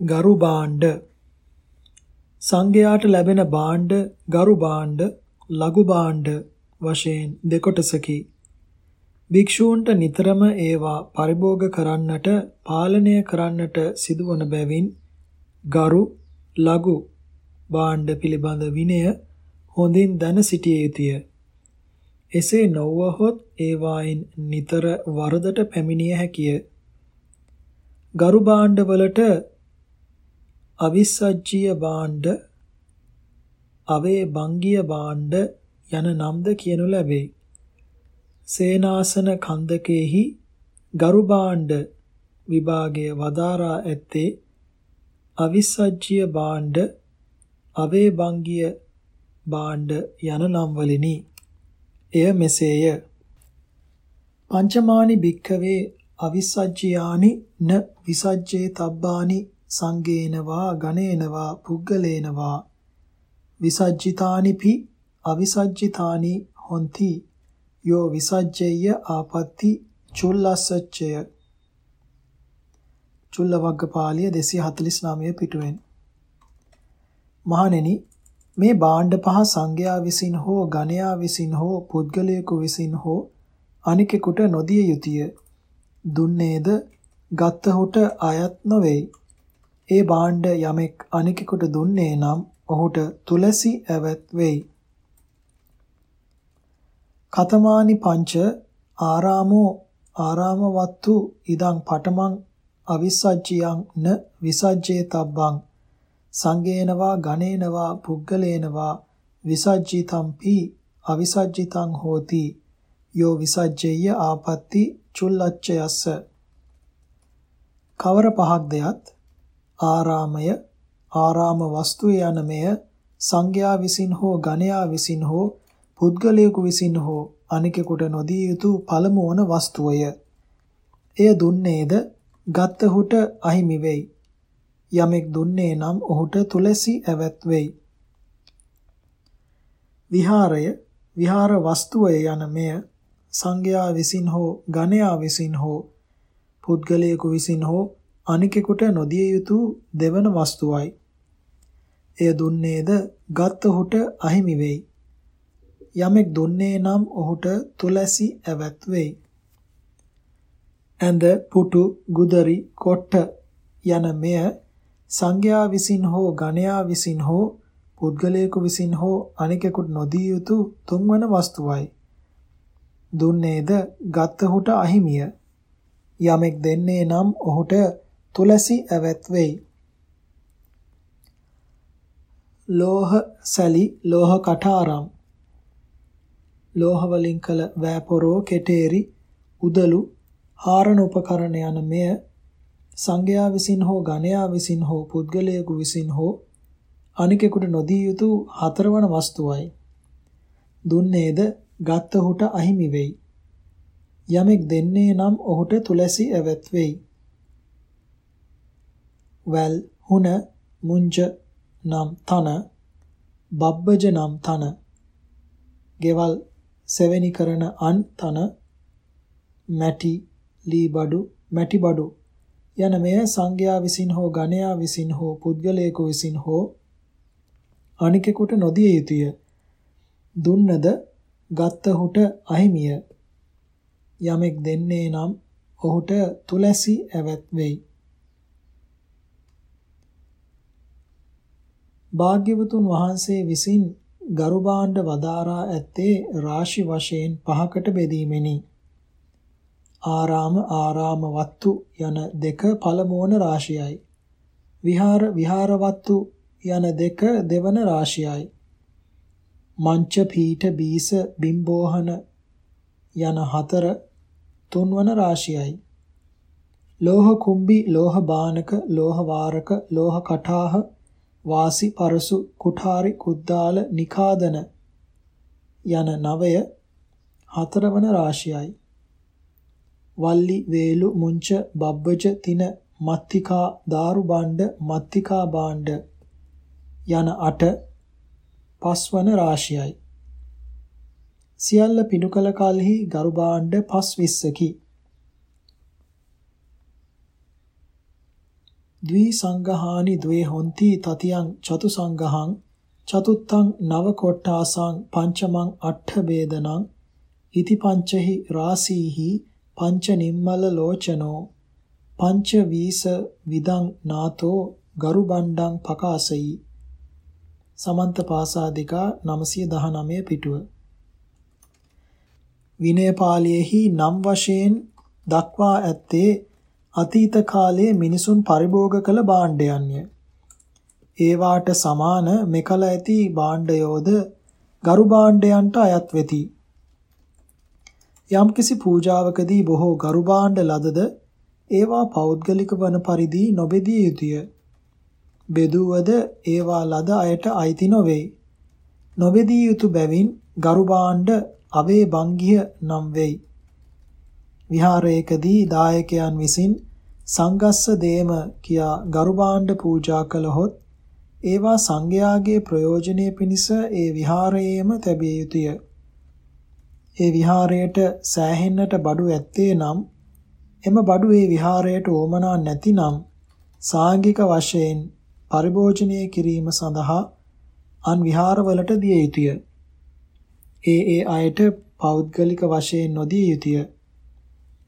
ගරු භාණ්ඩ සංඝයාට ලැබෙන භාණ්ඩ ගරු භාණ්ඩ ලඝු භාණ්ඩ වශයෙන් දෙකොටසකි. භික්ෂූන්ට නිතරම ඒවා පරිභෝග කරන්නට පාලනය කරන්නට සිදුවන බැවින් ගරු ලඝු භාණ්ඩ පිළිබඳ විනය හොඳින් දැන සිටිය යුතුය. එසේ නොවහොත් ඒවායින් නිතර වරදට පැමිණිය හැකිය. ගරු භාණ්ඩ වලට අවිස්සජ්ජීය භාණ්ඩ, අවේ බංගිය භාණ්ඩ යන නම්ද කියනු ලැබේ. සේනාසන කන්දකෙහි ගරු භාණ්ඩ විභාගය වදාරා ඇත්තේ අවිස්සජ්ජීය භාණ්ඩ, අවේ බංගිය භාණ්ඩ යන නම් වලිනි. එය මෙසේය. පංචමානි භික්ඛවේ අවිසජ්ජයානි න විසජ්ජේ තබ්බානි සංගේනවා ගණේනවා පුග්ගලේනවා විසජ්ජිතානිපි අවිසජ්ජිතානි හොಂತಿ යෝ විසජ්ජේය ආපත්‍ති චුල්ලස්සච්චය චුල්ලවග්ගපාලිය 249 පිටුවෙන්. මහණෙනි මේ භාණ්ඩ පහ සංඝයා විසින් හෝ ගණයා විසින් හෝ පුද්ගලයෙකු විසින් හෝ අනිකෙකුට නොදිය යුතුය. දුන්නේද? ගත්තහුට අයත් නොවේයි ඒ භාණ්ඩ යමෙක් අනිකෙකුට දුන්නේ නම් ඔහුට තුලසි ඇවත් වෙයි. කතමානි පංච ආරාමෝ ආරාමවත්තු ඉදං පඨමං අවිසජ්ජියං න විසජ්ජේ තබ්බං සංගේනවා ගණේනවා පුග්ගලේනවා විසජ්ජිතම්පි අවිසජ්ජිතං හෝති යෝ විසජ්ජේය ආපත්‍ති චුල්ලච්චයස්ස කවර පහක් දෙයත් ආරාමය ආරාම වස්තුව යන මෙය සංඝයා විසින් හෝ ගණයා විසින් හෝ පුද්ගලයෙකු විසින් හෝ අනිකෙකුට නොදිය යුතු පළමු වන වස්තුවය. එය දුන්නේද ගත්තහුට අහිමි වෙයි. යමෙක් දුන්නේ නම් ඔහුට තුලසි ඇවත් වෙයි. විහාරය විහාර වස්තුවය යන මෙය සංඝයා විසින් හෝ ගණයා විසින් හෝ පුද්ගලයෙකු විසින් හෝ අනිකෙකුට නොදිය යුතු දෙවන වස්තුවයි. එය දුන්නේද ගත්හුට අහිමි වෙයි. යමෙක් දුන්නේ නම් ඔහුට තුලැසි ඇවත් වෙයි. ඇඳ පුටු ගුදරි කොට්ට යන මෙය සංඝයා විසින් හෝ ගණයා විසින් හෝ පුද්ගලයෙකු විසින් හෝ අනිකෙකුට නොදිය යුතු තුන්වන වස්තුවයි. දුන්නේද ගත්හුට අහිමිය. යමෙක් දෙන්නේ නම් ඔහුට තුලසි ඇවත් වෙයි. ලෝහ සැලි ලෝහ කටාරම් ලෝහ වලින් කළ වෑපොරෝ කෙටේරි උදලු හාරණ උපකරණ යන මෙය සංඝයා විසින් හෝ ගණයා විසින් හෝ පුද්ගලයෙකු විසින් හෝ අනිකෙකුට නොදී යුතු හතරවන වස්තුවයි. දුන්නේද ගත්තහුට අහිමි වෙයි. යමෙක් දෙන්නේ නම් ඔහුට තුලසි ඇවත් වෙයි. වැල් හුන මුංජ නම් තන බබ්බජ නම් තන ගෙවල් සෙවෙනි කරන අන් තන මැටි ලී බඩු මැටි බඩු යන මෙය සංඝයා විසින් හෝ ගණයා විසින් හෝ පුද්ගලයෙකු විසින් හෝ අනිකෙකුට නොදිය යුතුය. දුන්නද ගත්තහුට අහිමිය. යමෙක් දෙන්නේ නම් ඔහුට තුලැසි ඇවත් වෙයි. භාග්‍යවතුන් වහන්සේ විසින් ගරු භාණ්ඩ වදාරා ඇත්තේ රාශි වශයෙන් පහකට බෙදීමෙනි. ආරාම ආරාම වත්තු යන දෙක පළමුවන රාශියයි. විහාර විහාරවත්තු යන දෙක දෙවන රාශියයි. මංච පීඨ බීස බිම්බෝහන යන හතර තුන්වන රාශියයි. ලෝහ කුම්බි ලෝහ බානක ලෝහ වාරක ලෝහ කටාහ වාසි පරසු කුඨාරි කුද්දාල නිකාදන යන නවය හතරවන රාශියයි. වල්ලි වේලු මුංච බබ්බජ තින මත්තිකා දාරු බණ්ඩ මත්තිකා බාණ්ඩ යන අට පස්වන රාශියයි. සියල්ල පිණු කල කලෙහි ගරු බාණ්ඩ පස් විස්සකි. ද්වි සංඝහානි ද්වේ හොಂತಿ තතියං චතු සංඝහං චතුත්තං නව කොට්ටාසං පංචමං අට්ඨ වේදනං ඉති පංචහි රාසීහි පංච නිම්මල ලෝචනෝ පංච වීස විදං නාතෝ ගරු බණ්ඩං පකාසයි. සමන්ත පාසාදිකා 919 පිටුව. විනය පාළියේහි නම් වශයෙන් දක්වා ඇත්තේ අතීත කාලයේ මිනිසුන් පරිභෝග කළ භාණ්ඩයන්ය. ඒවාට සමාන මෙකල ඇති භාණ්ඩයෝද ගරු භාණ්ඩයන්ට අයත් වෙති. යම්කිසි පූජාවකදී බොහෝ ගරු භාණ්ඩ ලදද ඒවා පෞද්ගලික වන පරිදි නොබෙදිය යුතුය. බෙදුවද ඒවා ලද අයට අයිති නොවේ. නොබෙදිය යුතු බැවින් ගරු භාණ්ඩ අවේ බංගිය නම් වෙයි. විහාරයකදී දායකයන් විසින් සංගස්ස දේම කියා ගරු භාණ්ඩ පූජා කළහොත් ඒවා සංඝයාගේ ප්‍රයෝජනයේ පිණිස ඒ විහාරයේම තැබිය යුතුය. ඒ විහාරයට සෑහෙන්නට බඩු ඇත්තේ නම් එම බඩු ඒ විහාරයට ඕමනා නැතිනම් සාංගික වශයෙන් පරිභෝජනය කිරීම සඳහා අන් විහාරවලට දිය යුතුය. ඒ ඒ අයට පෞද්ගලික වශයෙන් නොදිය යුතුය.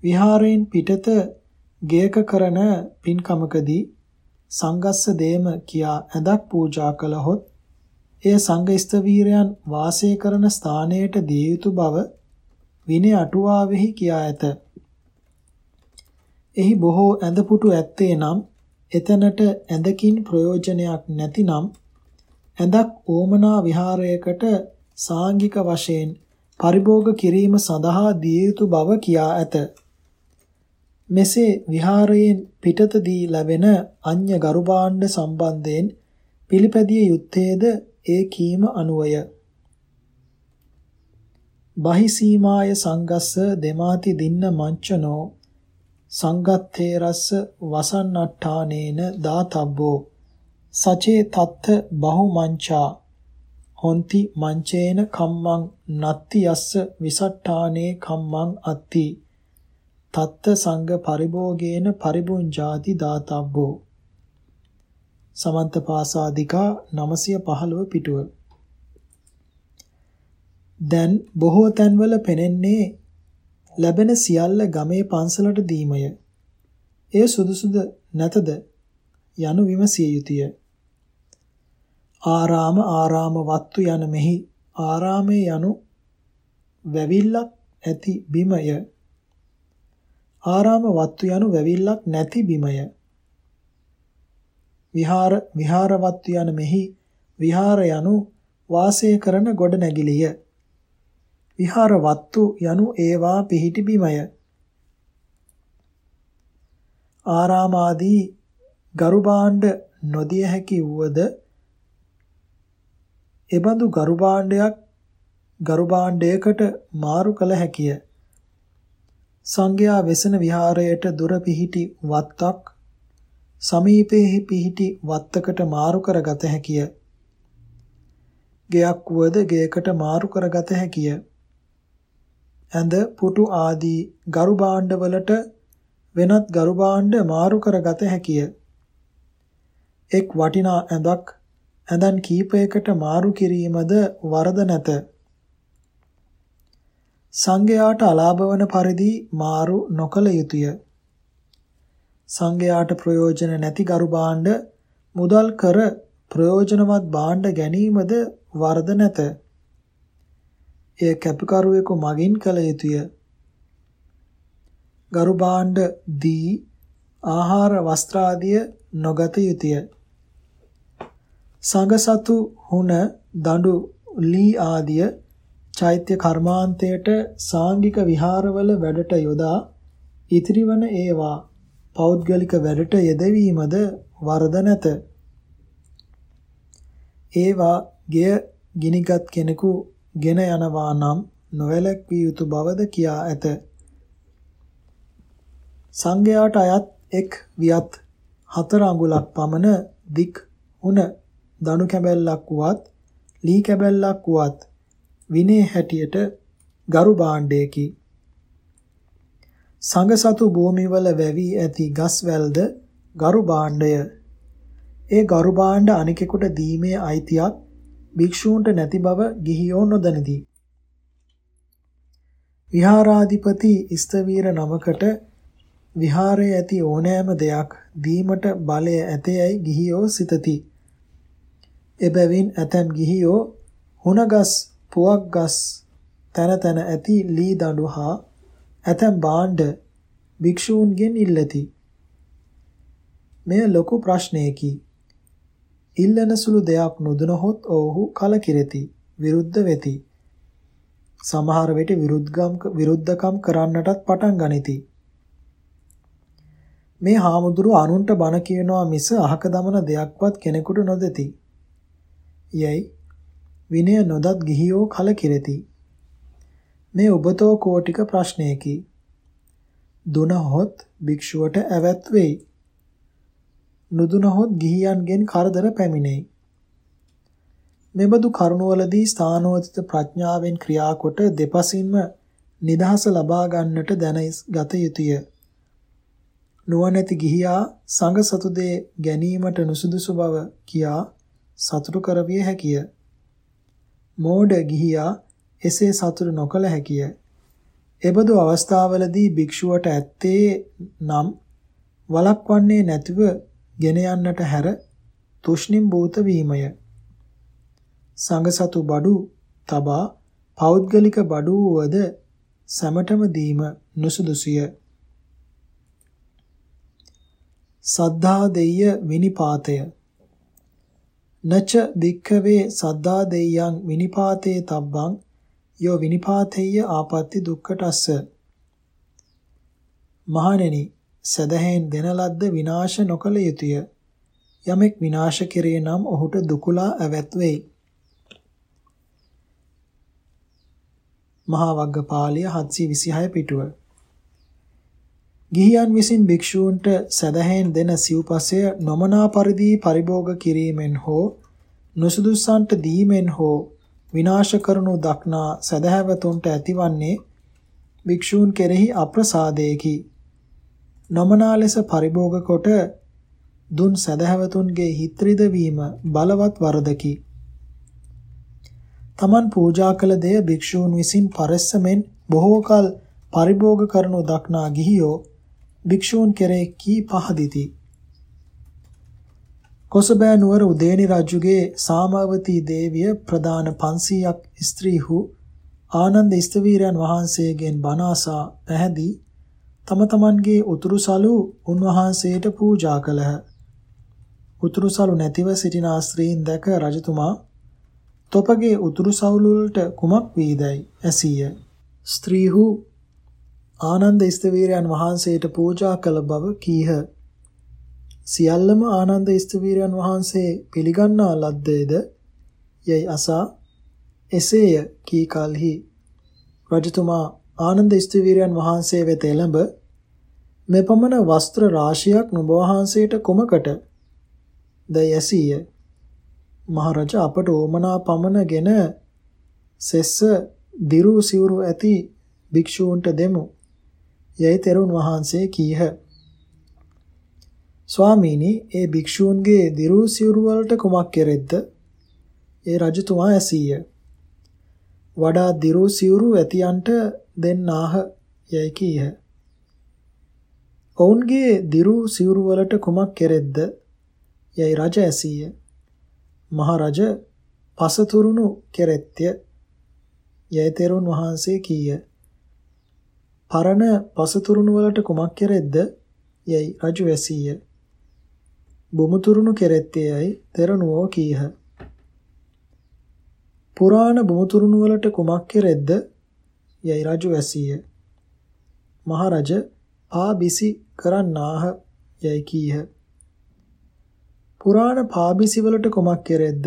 විහාරයෙන් පිටත ගේක කරන පින්කමකදී සංගස්ස දේම කියා ඇඳක් පූජා කළහොත් එය සංඝ ස්තවීරයන් වාසය කරන ස්ථානයට දිය යුතු බව විනය අටුවාවෙහි කියා ඇත. එහි බොහෝ ඇඳපුටු ඇත්තේ නම් එතනට ඇඳකින් ප්‍රයෝජනයක් නැතිනම් ඇඳක් ඕමනා විහාරයකට සාංගික වශයෙන් පරිභෝග කිරීම සඳහා දිය යුතු බව කියා ඇත. මෙසේ විහාරයෙන් පිටතදී ලැබෙන අඤ්‍ය ගරු භාණ්ඩ සම්බන්ධයෙන් පිළිපැදිය යුත්තේද ඒ කීම අනුවය. බහිසීමාය සංගස්ස දෙමාති දින්න මංචනෝ සංගත්තේරස්ස වසන්නට්ඨානේන දාතබ්බෝ සචේ තත්ත බහුමංචා හොಂತಿ මංචේන කම්මං නත්ති යස්ස විසට්ඨානේ කම්මං අත්ති තත්ත සංඝ පරිභෝගේන පරිබුංජාති දාතබ්බෝ සමන්ත පාසාදිකා 915 පිටුව දැන් බොහෝ තැන්වල පෙනෙන්නේ ලැබෙන සියල්ල ගමේ පන්සලට දීමය. එය සුදුසුද නැතද යනු විමසිය යුතුය. ආරාම ආරාම වත්තු යන මෙහි ආරාමේ යනු වැවිල්ලක් ඇති බිමය. ආරාම වත්තු යනු වැවිල්ලක් නැති බිමය. විහාර විහාර වත්තු යන මෙහි විහාර යනු වාසය කරන ගොඩ නැගිලිය. විහාර වත්තු යනු ඒවා පිහිටි බිමය. ආරාමාදී ගරු භාණ්ඩ නොදිය හැකි වුවද එබඳු ගරු භාණ්ඩයක් ගරු භාණ්ඩයකට මාරු කළ හැකිය. සංඝයා වෙසෙන විහාරයට දුර පිහිටි වත්තක් සමීපයේ පිහිටි වත්තකට මාරු කරගත හැකිය. ගෙයක් වුවද ගෙයකට මාරු කරගත හැකිය. ඇඳ පුටු ආදී ගරු භාණ්ඩවලට වෙනත් ගරු භාණ්ඩ මාරු කරගත හැකිය. එක් වටිනා ඇඳක් ඇඳන් කීපයකට මාරු කිරීමද වරද නැත. සංඝයාට අලාභ වන පරිදි මාරු නොකළ යුතුය. සංඝයාට ප්‍රයෝජන නැති ගරු භාණ්ඩ මුදල් කර ප්‍රයෝජනවත් භාණ්ඩ ගැනීමද වරද නැත. එය කැපකරුවෙකු මගින් කළ යුතුය. ගරු භාණ්ඩ දී ආහාර වස්ත්‍ර ආදිය නොගත යුතුය. සංඝසතු හුන දඬු ලී ආදිය චෛත්‍ය කර්මාන්තයට සාංගික විහාරවල වැඩට යොදා ඉතිරිවන ඒවා පෞද්ගලික වැඩට යෙදවීමද වරද නැත. ඒවා ගෙය ගිනිගත් කෙනෙකු ගෙන යනවා නම් නොවැළැක්විය යුතු බවද කියා ඇත. සංඝයාට අයත් එක් වියත් හතර අඟුලක් පමණ දික් උන දණු කැබැල්ලක් වුවත් ලී කැබැල්ලක් වුවත් විනේ හැටියට ගරු ගරු භාණ්ඩය ඒ ගරු භාණ්ඩ අනිකෙකුට දීමේ අයිතියක් භික්ෂූන්ට නැති බව ගිහියෝ නොදනිති. විහාරාධිපති ස්තවීර නමකට විහාරයේ ඇති ඕනෑම දෙයක් දීමට බලය ඇතේයි ගිහියෝ සිතති. එබැවින් ඇතැම් ගිහියෝ හුණගස් පුවක්ගස් තන තන ඇති ලී දඬු හා ඇතැම් භාණ්ඩ භික්ෂූන්ගෙන් ඉල්ලති. මෙය ලොකු ප්‍රශ්නයකි. ඉල්ලන සුළු දෙයක් නොදනහොත් ඔවුහු කලකිරෙති, විරුද්ධ වෙති. සමහර විට විරුද්ධකම් විරුද්ධකම් කරන්නටත් පටන් ගනිති. මේ හාමුදුරුව අනුන්ට බණ කියනවා මිස අහක දමන දෙයක්වත් කෙනෙකුට නොදෙති. යයි විනය නොදත් ගිහියෝ කලකිරෙති. මේ ඔබතෝ කෝටික ප්‍රශ්නයකි. දුනහොත් භික්ෂුවට ඇවැත් වෙයි. නුදුනහොත් ගිහියන්ගෙන් කරදර පැමිණෙයි. මෙබඳු කරුණවලදී ස්ථානෝචිත ප්‍රඥාවෙන් ක්‍රියාකොට දෙපසින්ම නිදහස ලබා ගන්නට දැනගත යුතුය. නුවණැති ගිහියා සංඝ සතු දේ ගැනීමට නුසුදුසු බව කියා සතුටු කරවිය හැකිය. මෝඩ ගිහියා එසේ සතුටු නොකළ හැකිය. එබඳු අවස්ථාවලදී භික්ෂුවට ඇත්තේ නම් වළක්වන්නේ නැතිව ගෙන යන්නට හැර තුෂ්ණිම් භූත වීමය. සංඝසතු බඩු තබා පෞද්ගලික බඩු වද සැමටම දීම නුසුදුසුය. සද්ධා දෙය විනිපාතය නච වික්ඛවේ සද්ධා දෙයයන් විනිපාතේ තබ්බං යෝ විනිපාතේය ආපත්‍ති දුක්ඛටස්ස. මහණෙනි සදහෙන් දෙන ලද්ද විනාශ නොකළ යුතුය. යමෙක් විනාශ කෙරේ නම් ඔහුට දුකලා ඇවැත් වෙයි. මහා වග්ගපාලිය 726 පිටුව. ගිහියන් විසින් භික්ෂූන්ට සදහෙන් දෙන සිව්පසය නොමනා පරිදි පරිභෝග කිරීමෙන් හෝ නුසුදුසන්ට දීමෙන් හෝ විනාශ කරනු දක්නා සදහැවතුන්ට ඇතිවන්නේ භික්ෂූන් කෙරෙහි අප්‍රසාදයකි. නොමනා ලෙස පරිභෝග කොට දුන් සදහැවතුන්ගේ හිත් රිදවීම බලවත් වරදකි. තමන් පූජා කළ දෙය භික්ෂූන් විසින් පරස්සමෙන් බොහෝ කල පරිභෝග කරනු දක්නා ගිහියෝ භික්ෂූන් කෙරෙහි කී පහදිති. කොසබෑ නුවර උදේනි රජුගේ සාමාවතී දේවිය ප්‍රදාන 500ක් ස්ත්‍රීහු ආනන්ද ස්තවීරයන් වහන්සේගෙන් බණ පැහැදී තම තමන්ගේ උතුරුසලු උන්වහන්සේට පූජා කළහ. උතුරුසලු නැතිව සිටින ස්ත්‍රීන් දැක රජතුමා තොපගේ උතුරු සවුලුලට කුමක් වීදයි ඇසීය. ස්ත්‍රීහු ආනන්ද ස්තවීරයන් වහන්සේට පූජා කළ බව කීහ. සියල්ලම ආනන්ද ස්තවීරයන් වහන්සේ පිළිගන්නා ලද්දේද යයි අසා එසේය කී කලෙහි රජතුමා ආනන්ද ස්තවීරයන් වහන්සේ වෙත එළඹ මෙපමණ වස්ත්‍ර රාශියක් නුඹ වහන්සේට කුමකට ද යසීය මහරජ අපට ඕමනා පමණගෙන සෙස්ස දිරු සිවුරු ඇති භික්ෂූන්ට දෙමු. යයි තෙරුන් වහන්සේ කීහ. ස්වාමීනි ඒ භික්ෂූන්ගේ දිරු සිවුරු වලට කුමක් කෙරෙද්ද? ඒ රජතුමා ඇසීය. වඩා දිරු සිවුරු ඇතියන්ට දෙන්නාහ යයි කීහ. ඔවුන්ගේ දිරු සිවුරු වලට කුමක් කෙරෙද්ද? යයි රජ ඇසීය. මහරජ පසතුරුණු කෙරෙත්ය යයි තෙරුන් වහන්සේ කීය. පරණ පසතුරුණු වලට කුමක් කෙරෙද්ද යයි රජු වැසීය. බුමුතුරුණු කෙරෙත්තේයයි තෙරණුවෝ කීහ. පුරාණ බුමුතුරුණු වලට කුමක් කෙරෙද්ද යයි රජු වැසීය. මහරජ පා බිසි කරන්නාහ යයි කීහ. පුරාණ පාබිසි වලට කොමක් කෙරෙද්ද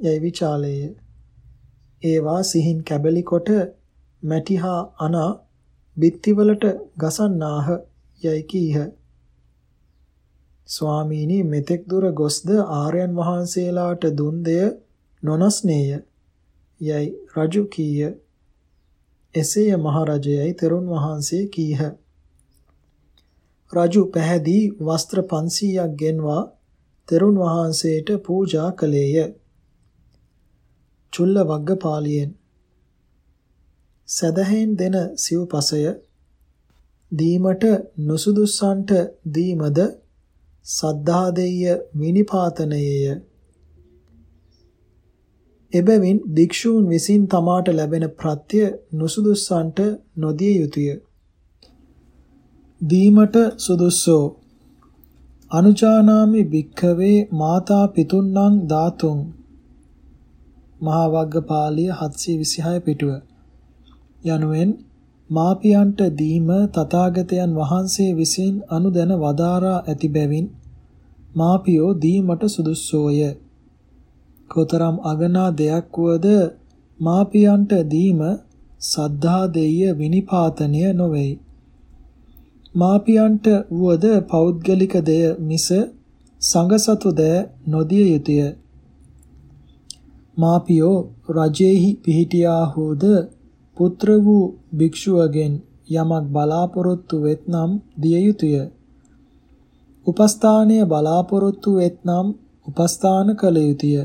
යයි විචාලේය. ඒවා සිහින් කැබලි කොට මැටිහා අනා බිත්තිවලට ගසන්නාහ යයි කීහ. ස්වාමීනි මෙතෙක් දුර ගොස්ද ආර්යයන් වහන්සේලාට දුන් දෙය නොනස්නේය යයි රජු කීය. එසේය මහරජයයි තෙරුන් වහන්සේ කීහ. රජු පැහැදී වස්ත්‍ර 500ක් ගෙන්වා තෙරුන් වහන්සේට පූජා කළේය. චුල්ල වග්ගපාලියෙන් සදහෙන් දෙන සිව්පසය දීමට නුසුදුස්සන්ට දීමද සද්ධා දෙය විනිපාතනයේය. එබැවින් භික්ෂූන් විසින් තමාට ලැබෙන ප්‍රත්‍ය නුසුදුස්සන්ට නොදිය යුතුය. දීමට සුදුස්සෝ අනුචානාමි භික්ඛවේ මාතා පිතුන්නං ධාතුන් මහා වග්ගපාලිය 726 පිටුව යනුවෙන් මාපියන්ට දීම තථාගතයන් වහන්සේ විසින් අනුදැන වදාරා ඇති බැවින් මාපියෝ දීමට සුදුස්සෝය. කොතරම් අගනා දෙයක් වුවද මාපියන්ට දීම සද්ධා දෙය විනිපාතනය නොවේයි. මාපියන්ට වුවද පෞද්ගලික දෙය මිස සංඝසතු දෑ නොදිය යුතුය. මාපියෝ රජෙහි පිහිටියාහුද පුත්‍ර වූ භික්ෂුවගෙන් යමක් බලාපොරොත්තු වෙත්නම් දිය යුතුය. උපස්ථානය බලාපොරොත්තු වෙත්නම් උපස්ථාන කළ යුතුය.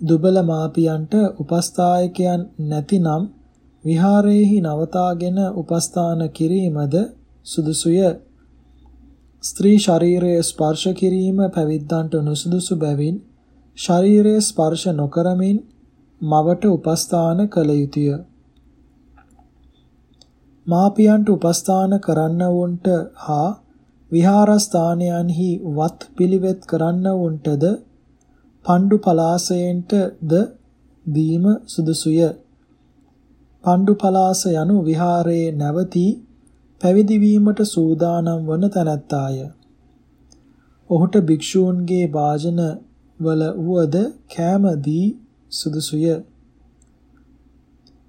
දුබල මාපියන්ට උපස්ථායකයන් නැතිනම් විහාරයේහි නවතාගෙන උපස්ථාන කිරීමද සුදුසුය. ස්ත්‍රී ශරීරයේ ස්පර්ශ කිරීම පැවිද්දන්ට නුසුදුසු බැවින් ශරීරයේ ස්පර්ශ නොකරමින් මවට උපස්ථාන කළ යුතුය. මාපියන්ට උපස්ථාන කරන්නවුන්ට හා විහාරස්ථානයන්හි වත් පිළිවෙත් කරන්නවුන්ටද පණ්ඩු පලාසයෙන්ටද දීම සුදුසුය. පණ්ඩු පලාස යනු විහාරයේ නැවතී පැවිදි වීමට සූදානම් වන තැනැත්තාය. ඔහුට භික්ෂූන්ගේ වාජන වල වුවද කෑම දී සුදුසුය.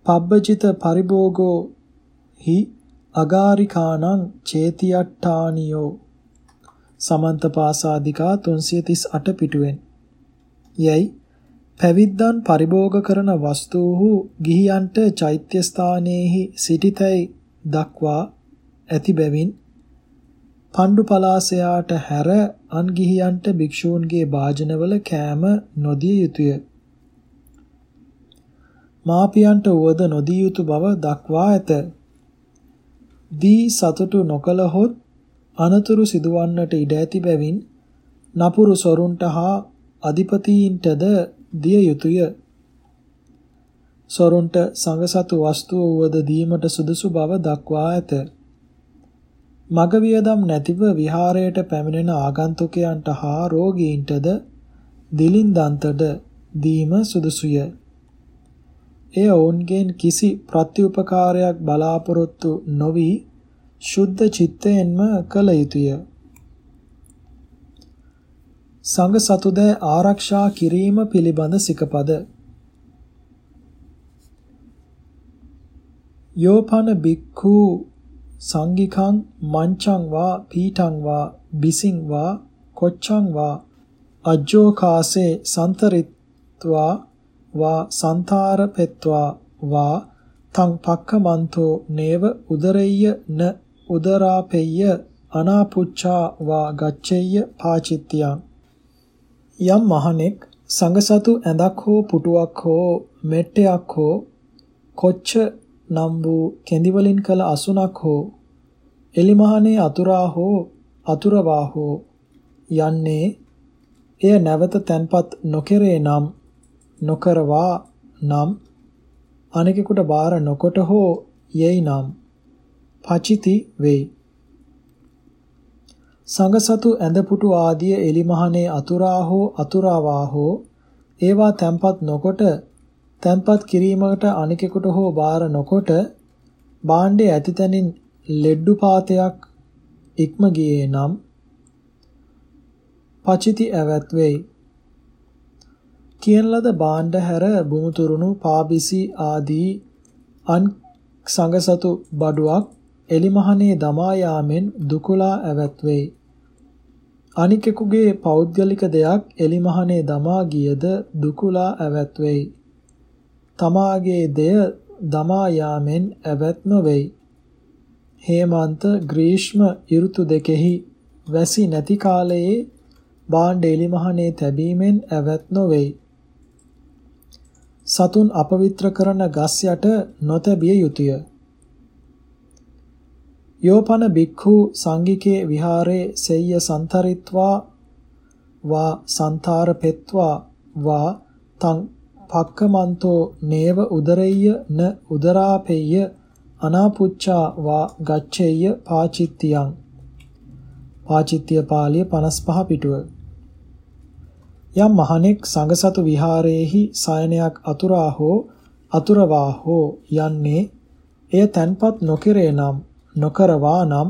පබ්බජිත පරිභෝගෝ හි අගාරිකානං චේතියට්ඨානියෝ සමන්ත පාසාදිකා 338 පිටුවෙන් යයි පැවිද්දන් පරිභෝග කරන වස්තුහු ගිහියන්ට චෛත්‍ය ස්ථානයේහි සිටිතැයි දක්වා ඇති බැවින් පණ්ඩු පලාසයාට හැර අන් ගිහියන්ට භික්ෂූන්ගේ වාජනවල කෑම නොදිය යුතුය. මාපියන්ට වුවද නොදිය යුතු බව දක්වා ඇත. දී සතුටු නොකලහොත් අනතුරු සිදුවන්නට ඉඩ ඇති බැවින් නපුරු සොරුන්ට හා අධිපතීන්ටද දිය යුතුය. සොරුන්ට සංගසතු වස්තුව වුවද දීමට සුදුසු බව දක්වා ඇත. මග වියදම් නැතිව විහාරයට පැමිණෙන ආගන්තුකයන්ට හා රෝගීන්ටද දිලින්දන්තද දීම සුදුසුය. එය ඔවුන්ගෙන් කිසි ප්‍රත්‍යුපකාරයක් බලාපොරොත්තු නොවි ශුද්ධ චිත්තයෙන්ම කළ යුතුය. සංඝ සතුද ආරක්ෂා කිරීම පිළිබඳ සිකපද යෝපන බික්ඛු සංගිකං මංචං වා පීඨං වා බිසිං වා කොච්චං වා අජ්ජෝකාසේ සන්තරිත්වා වා සන්තාරපෙත්වා වා තං පක්ඛමන්තෝ නේව උදරෙය්‍ය න උදරාපෙය්‍ය අනාපුච්ඡා වා ගච්ඡෙය්‍ය පාචිත්‍යං යම් මහණෙක් සංගසතු ඇඳක් හෝ පුටුවක් හෝ මෙට්ටයක් හෝ කොච්ච නම් වූ කෙඳි වලින් කළ අසුනක් හෝ එලිමහනේ අතුරා හෝ අතුරවා හෝ යන්නේ එය නැවත තැන්පත් නොකරේ නම් නොකරවා නම් අනෙකෙකුට බාර නොකොට හෝ යයි නම් පචිති වෙයි සංගසතු ඇඳපුටු ආදිය එලිමහනේ අතුරා හෝ අතුරාවා හෝ ඒවා තැන්පත් නොකොට තැන්පත් කිරීමකට අනිකෙකුට හෝ බාර නොකොට භාණ්ඩයේ ඇතිතනින් ලෙඩ්ඩු පාතයක් ඉක්ම ගියේ නම් පචිති ඇවත් වෙයි. කියන ලද භාණ්ඩ හැර බුමුතුරුණු පාබිසි ආදී අන් සංගසතු බඩුවක් එලිමහනේ දමා යාමෙන් දුකලා ඇවත් වෙයි. අනිකෙකුගේ පෞද්ගලික දෙයක් එලිමහනේ දමා ගියද දුකලා ඇවත් වෙයි. තමාගේ දෙය දමා යාමෙන් ඇවත් නොවේයි. හේමන්ත ග්‍රීෂ්ම ඍතු දෙකෙහි වැසි නැති කාලයේ බාණ්ඩ එලිමහනේ තැබීමෙන් ඇවත් නොවේයි. සතුන් අපවිත්‍ර කරන ගස් යට නොතැබිය යුතුය. යෝපන බික්ඛු සංගිකේ විහාරේ සෙය්‍ය සන්තරිත්වා වා සන්තාර පෙත්වා වා තං පක්කමන්තෝ නේව උදරෙය්‍ය න උදරාපෙය්‍ය අනාපුච්චා වා ගච්ඡෙය්‍ය පාචිත්තියං පාචිත්‍ය පාළිය 55 පිටුව යම් මහණෙක් සංඝසතු විහාරයේහි සයනයක් අතුරා හෝ අතුරවා හෝ යන්නේ එය තන්පත් නොකිරේ නම් නොකරවා නම්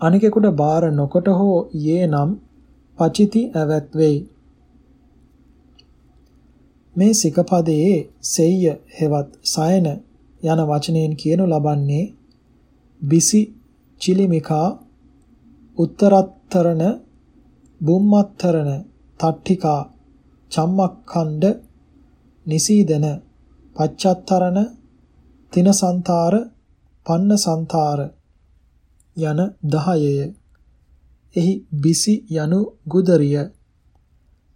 අනිකෙකුට බාර නොකොට හෝ යේ නම් පචිති ඇවත් වෙයි. මේ සිකපදයේ සෙය්‍ය හෙවත් සයන යන වචනයෙන් කියනු ලබන්නේ බිසි චිලිමිකා උත්තරත්තරණ බුම්මත්තරණ තට්ටිකා චම්මක්ඛණ්ඩ නිසීදන පච්චත්තරණ තිනසන්තාර පන්නසන්තාර යන 10ය එහි බිසි යනු ගුදරිය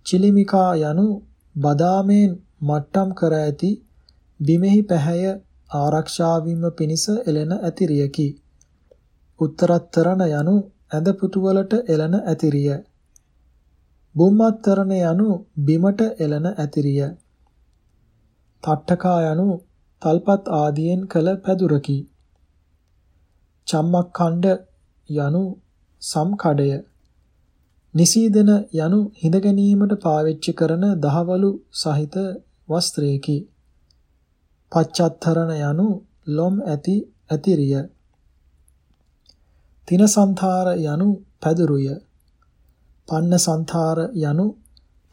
චිලිමිකා යනු බදාමෙන් මට්ටම් කර ඇති බිමෙහි පැහැය ආරක්ෂා වීම පිණිස එළෙන ඇතිරියකි. උත්තරත්තරණ යනු ඇඳ පුතුවලට එළන ඇතිරිය. බුම්මත්තරණ යනු බිමට එළන ඇතිරිය. තට්ටකා යනු තල්පත් ආදියෙන් කළ පැදුරකි. චම්මක්ඛණ්ඩ යනු සම්කඩය. නිසීදන යනු හිඳ ගැනීමට පාවිච්චි කරන දහවලු සහිත වස්ත්‍රයකි. පච්චත්තරණ යනු ලොම් ඇති ඇතිරිය. තිනසන්තාර යනු පැදුරුය. පන්න සංතාර යනු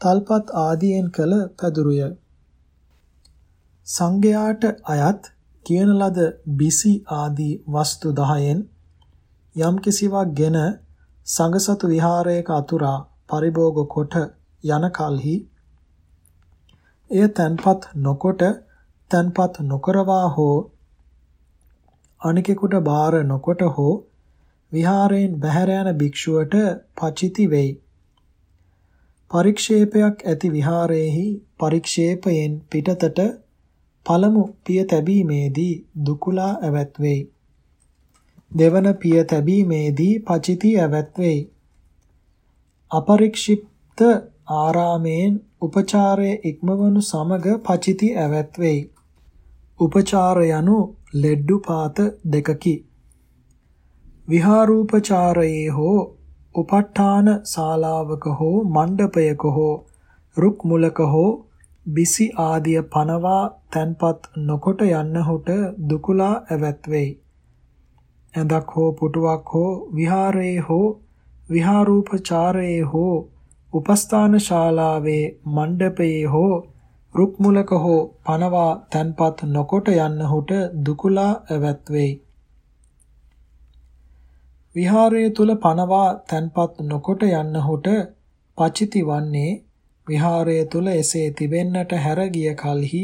තල්පත් ආදියෙන් කළ පැදුරුය. සංඝයාට අයත් කියන ලද බිසි ආදී වස්තු 10න් යම් කිසිවක් ගෙන සංඝසතු විහාරයක අතුරා පරිභෝග කොට යන කලෙහි එය තන්පත් නොකොට තන්පත් නොකරවා හෝ අනිකෙකුට බාර නොකොට හෝ විහාරයෙන් බැහැර යන භික්ෂුවට පචිති වෙයි. පරික්ෂේපයක් ඇති විහාරයේහි පරික්ෂේපයෙන් පිටතට පළමු පිය තැබීමේදී දුකුලා ඇවත් වෙයි. දෙවන පිය තැබීමේදී පචිති ඇවත් වෙයි. අපරික්ෂිප්ත ආරාමයෙන් උපචාරයේ ඉක්මවනු සමග පචිති ඇවත් වෙයි. උපචාර යනු ලෙඩ්ඩු පාත දෙකකි. විහාරූපචාරයේ හෝ උපට්ඨාන ශාලාවක හෝ මණ්ඩපයක හෝ රුක් මුලක හෝ බිසි ආදිය පනවා තන්පත් නොකොට යන්නහුට දුකුලා ඇවත් වෙයි. ඇඳක් හෝ පුටුවක් හෝ විහාරයේ හෝ විහාරූපචාරයේ හෝ උපස්ථාන ශාලාවේ මණ්ඩපයේ හෝ රුක් මුලක හෝ පනවා තන්පත් නොකොට යන්නහුට දුකුලා ඇවත් වෙයි. විහාරය තුල පනවා තන්පත් නොකොට යන්නහුට පචිති වන්නේ විහාරය තුල එසේ තිබෙන්නට හැර ගිය කලෙහි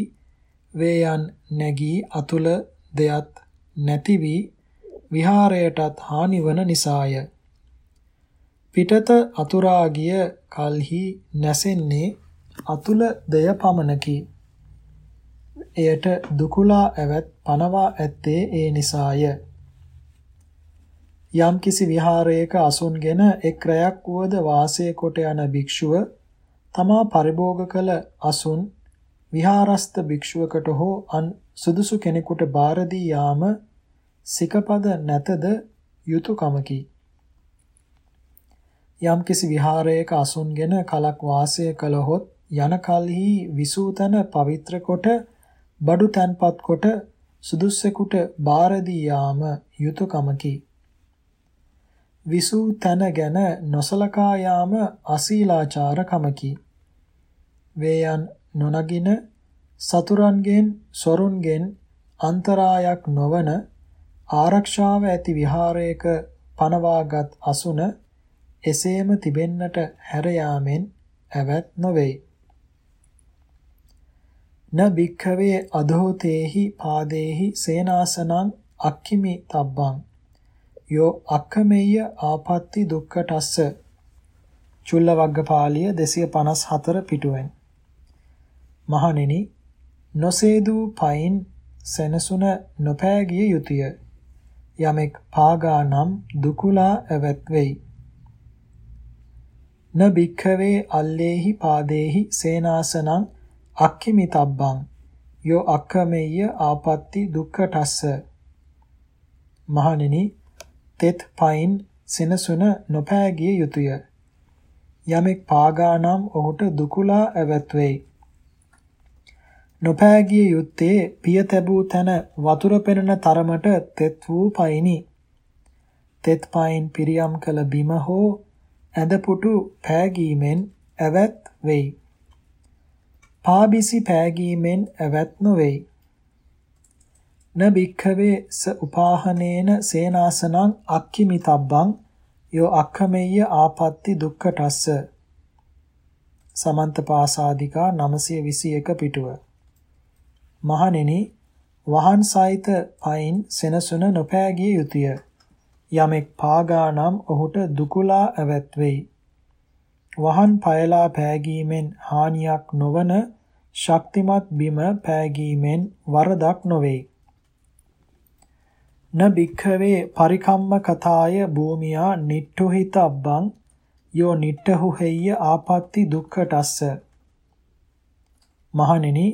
වේයන් නැගී අතුල දෙයත් නැති වී විහාරයටත් හානිවන නිසාය. පිටත අතුරා ගිය කලෙහි නැසෙන්නේ අතුල දෙය පමණකි. එයට දුකුලා ඇවත් පනවා ඇත්තේ ඒ නිසාය. යම්කිසි විහාරයක අසුන්ගෙන එක් රැයක් වුවද වාසය කොට යන භික්ෂුව තමා පරිභෝග කළ අසුන් විහාරස්ත භික්ෂුවකට හෝ අන් සුදුසු කෙනෙකුට බාර දී යාම සිකපද නැතද යුතුයකමකි. යම්කිසි විහාරයක අසුන්ගෙන කලක් වාසය කළහොත් යන කලෙහි විසූතන පවිත්‍ර කොට බඩු තන්පත් කොට සුදුස්සෙකුට බාර දී යාම යුතුයකමකි. විසූ තන ගැන නොසලකා යාම අසීලාචාර කමකි. වේයන් නොනගින සතුරන්ගෙන් සොරුන්ගෙන් අන්තරායක් නොවන ආරක්ෂාව ඇති විහාරයක පනවාගත් අසුන එසේම තිබෙන්නට හැර යාමෙන් ඇවත් නොවේ. න භික්ඛවේ අධෝතේහි පාදේහි සේනාසනං අක්ඛිමි තබ්බං යෝ අක්කමෙය්‍ය ආපත්‍ති දුක්ඛටස්ස චුල්ලවග්ගපාලිය 254 පිටුවෙන්. මහණෙනි නොසේදූ පයින් සෙනසුන නොපෑගිය යුතුය. යමෙක් පාගා නම් දුකුලා ඇවත් වෙයි. න බික්ඛවේ අල්ලේහි පාදේහි සේනාසනං අක්ඛිමිතබ්බං. යෝ අක්ඛමෙය්‍ය ආපත්‍ති දුක්ඛටස්ස. මහණෙනි තෙත් පයින් සෙනසුන නොපෑගිය යුතුය. යමෙක් පාගානම් ඔහුට දුකුලා ඇවත් වෙයි නොපෑගිය යුත්තේ පිය තැබූ තැන වතුර පෙනෙන තරමට තෙත් වූ පයිනි. තෙත් පයින් පිරියම් කළ බිම හෝ ඇඳපුටු පෑගීමෙන් ඇවත් වෙයි. පාබිසි පෑගීමෙන් ඇවත් නොවේයි. න බික්ඛවේ ස උපාහනේන සේනාසනං අක්ඛිමිතබ්බං යෝ අක්ඛමෙය්‍ය ආපත්‍ති දුක්ඛටස්ස. සමන්ත පාසාදිකා 921 පිටුව. මහණෙනි වහන් සහිත පයින් සෙනසුන නොපෑගිය යුතුය. යමෙක් පාගා නම් ඔහුට දුකුලා ඇවත් වෙයි. වහන් පයලා පෑගීමෙන් හානියක් නොවන ශක්තිමත් බිම පෑගීමෙන් වරදක් නොවේ. න බික්ඛවේ පරිකම්ම කතාය භූමියා නිට්ඨුහිතබ්බං යෝ නිට්ඨහු හෙය්‍ය ආපත්‍ති දුක්ඛටස්ස. මහණෙනි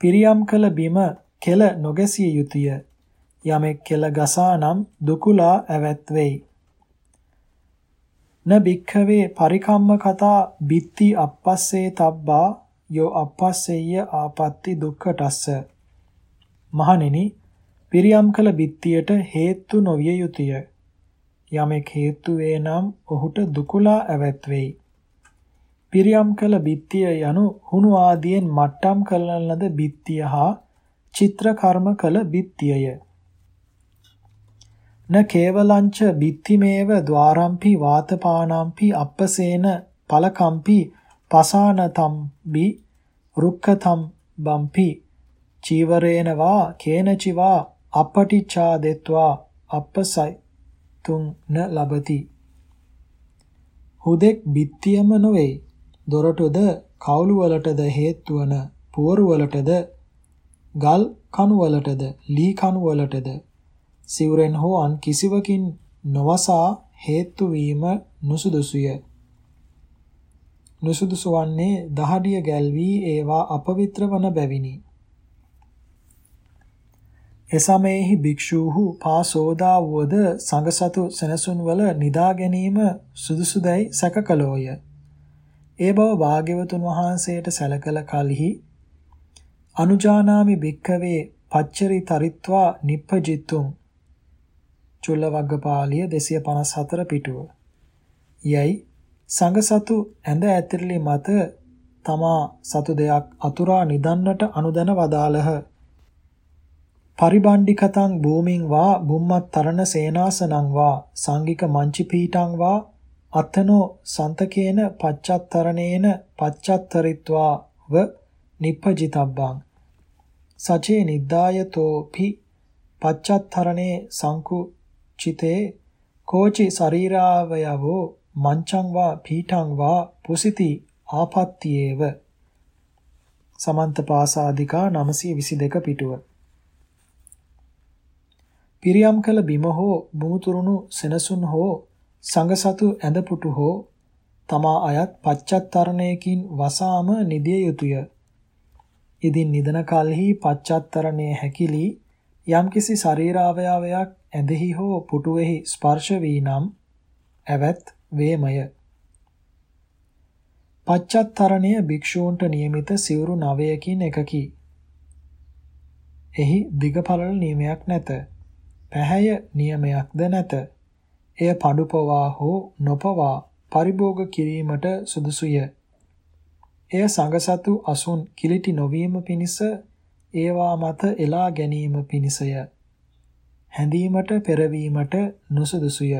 පිරියම් කළ බිම කෙල නොගැසිය යුතුය. යමෙක් කෙල ගසා නම් දුකුලා ඇවත් වෙයි. න බික්ඛවේ පරිකම්ම කතා බිත්ති අප්පස්සේ තබ්බා යෝ අපස්සෙය්‍ය ආපත්‍ති දුක්ඛටස්ස. මහණෙනි පිරියම් කළ බිත්තියට හේතු නොවිය යුතුය. යමෙක් හේතු වේ නම් ඔහුට දුකුලා ඇවත් වෙයි. පිරියම් කළ බිත්තිය යනු හුණු ආදියෙන් මට්ටම් කරන ලද බිත්තිය හා චිත්‍ර කර්ම කළ බිත්තියය. න කේවලංච බිත්තිමේව ద్వාරම්පි වාතපානම්පි අප්පසේන පලකම්පි පසානතම්බි රුක්ඛතම් බම්පි චීවරේනවා කේනචිවා අපටිච්ඡා දෙත්වා අපසයි තුන් න ලබති. හුදෙක් බිත්තියම නොවේ. දොරටුද කවුළු වලටද හේතු වන පුවරු වලටද ගල් කණු වලටද ලී කණු වලටද සිවුරෙන් හෝ අන් කිසිවකින් නොවසා හේතු වීම නුසුදුසුය. නුසුදුසු වන්නේ දහඩිය ගැල්වී ඒවා අපවිත්‍ර වන බැවිනි. එසමයෙහි භික්ෂූහු පා සෝදා වූද සංඝසතු සෙනසුන් වල නිදා ගැනීම සුදුසුදැයි සැකකලෝය. ඒ බව භාග්‍යවතුන් වහන්සේට සැලකල කලෙහි අනුජානාමි භික්ඛවේ පච්චරි තරිත්වා නිප්පජිත්තුම් චුල්ලවග්ගපාලිය 254 පිටුව. යයි සංඝ සතු ඇඳ ඇතිරිලි මත තමා සතු දෙයක් අතුරා නිදන්නට අනුදැන වදාළහ. පරිබණ්ඩිකතං භූමින් වා බුම්මත්තරණ සේනාසනං වා සංගික මංචි පීඨං වා අත්තනෝ සන්තකේන පච්චත්තරණේන පච්චත්තරිත්වා ව නිප්පජිතබ්බං. සචේ නිද්දායතෝ පි පච්චත්තරණේ සංකුචිතේ කෝචි ශරීරාවයවෝ මංචං වා පීඨං වා පුසිති ආපත්තියේව. සමන්ත පාසාදිකා 922 පිටුව. පිරියම් කළ බිම හෝ බුමුතුරුණු සෙනසුන් හෝ සංගසතු ඇඳපුටු හෝ තමා අයත් පච්චත්තරණයකින් වසාම නිදිය යුතුය. ඉදින් නිදන කලෙහි පච්චත්තරණයේ හැකිලි යම්කිසි ශරීරාවයවයක් ඇඳෙහි හෝ පුටුවෙහි ස්පර්ශ වී නම් ඇවත් වේමය. පච්චත්තරණය භික්ෂූන්ට නියමිත සිවුරු නවයකින් එකකි. එහි දිගපළල නියමයක් නැත. පැහැය නියමයක්ද නැත. එය පඩුපවා හෝ නොපවා පරිභෝග කිරීමට සුදුසුය. එය සංගසතු අසුන් කිලිටි නොවීම පිණිස ඒවා මත එලා ගැනීම පිණිසය. හැඳීමට පෙරවීමට නුසුදුසුය.